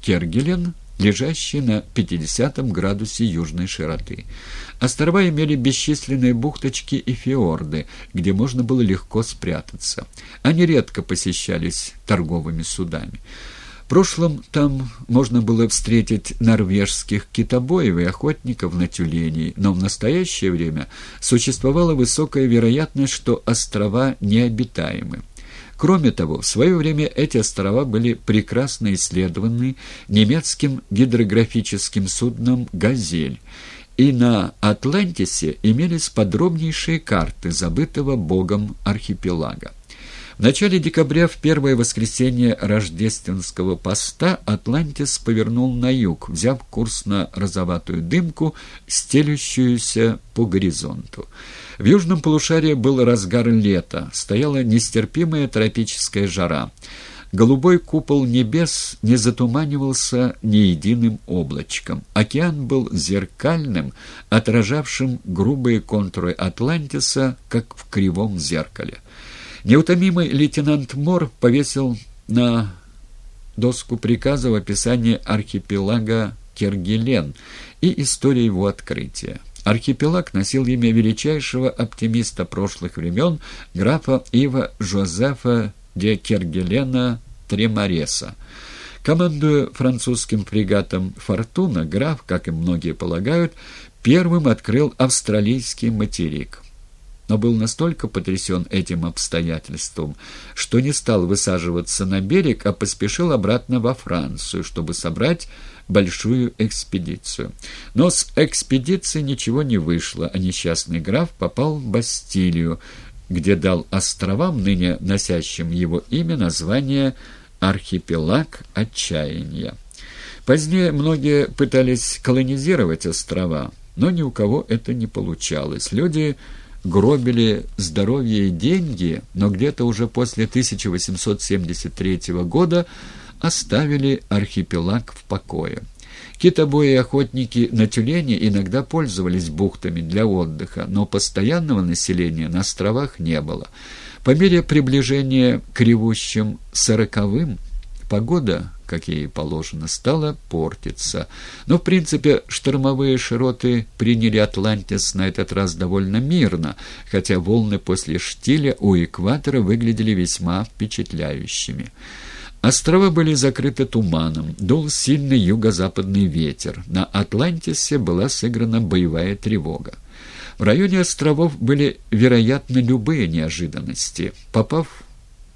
Кергелен, лежащие на 50 градусе южной широты. Острова имели бесчисленные бухточки и фьорды, где можно было легко спрятаться. Они редко посещались торговыми судами. В прошлом там можно было встретить норвежских китобоев и охотников на тюленей, но в настоящее время существовала высокая вероятность, что острова необитаемы. Кроме того, в свое время эти острова были прекрасно исследованы немецким гидрографическим судном «Газель», и на Атлантисе имелись подробнейшие карты забытого богом архипелага. В начале декабря, в первое воскресенье рождественского поста, Атлантис повернул на юг, взяв курс на розоватую дымку, стелющуюся по горизонту. В южном полушарии был разгар лета, стояла нестерпимая тропическая жара. Голубой купол небес не затуманивался ни единым облачком. Океан был зеркальным, отражавшим грубые контуры Атлантиса, как в кривом зеркале. Неутомимый лейтенант Мор повесил на доску приказа в описании архипелага Кергелен и истории его открытия. Архипелаг носил имя величайшего оптимиста прошлых времен графа Ива Жозефа де Кергелена Тремареса. Командуя французским фрегатом «Фортуна», граф, как и многие полагают, первым открыл австралийский материк но был настолько потрясен этим обстоятельством, что не стал высаживаться на берег, а поспешил обратно во Францию, чтобы собрать большую экспедицию. Но с экспедиции ничего не вышло, а несчастный граф попал в Бастилию, где дал островам, ныне носящим его имя, название «Архипелаг отчаяния». Позднее многие пытались колонизировать острова, но ни у кого это не получалось. Люди гробили здоровье и деньги, но где-то уже после 1873 года оставили архипелаг в покое. Китобои и охотники на тюлени иногда пользовались бухтами для отдыха, но постоянного населения на островах не было. По мере приближения к ревущим сороковым погода как ей положено, стала портиться. Но, в принципе, штормовые широты приняли Атлантис на этот раз довольно мирно, хотя волны после штиля у экватора выглядели весьма впечатляющими. Острова были закрыты туманом, дул сильный юго-западный ветер. На Атлантисе была сыграна боевая тревога. В районе островов были, вероятно, любые неожиданности. Попав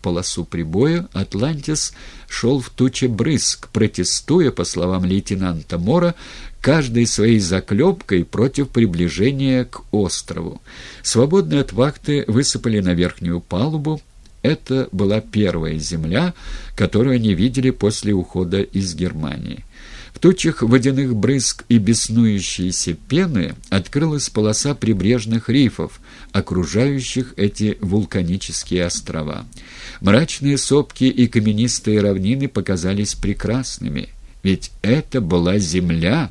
полосу прибоя, Атлантис шел в туче брызг, протестуя, по словам лейтенанта Мора, каждой своей заклепкой против приближения к острову. Свободные от вахты высыпали на верхнюю палубу. Это была первая земля, которую они видели после ухода из Германии. В тучах водяных брызг и беснующейся пены открылась полоса прибрежных рифов, окружающих эти вулканические острова. Мрачные сопки и каменистые равнины показались прекрасными, ведь это была земля.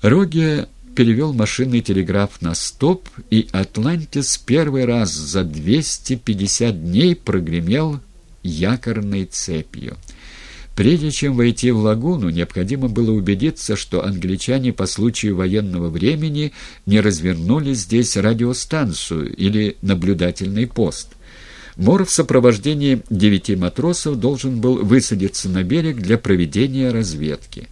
Рогия перевел машинный телеграф на стоп, и «Атлантис» первый раз за 250 дней прогремел якорной цепью. Прежде чем войти в лагуну, необходимо было убедиться, что англичане по случаю военного времени не развернули здесь радиостанцию или наблюдательный пост. Мор в сопровождении девяти матросов должен был высадиться на берег для проведения разведки.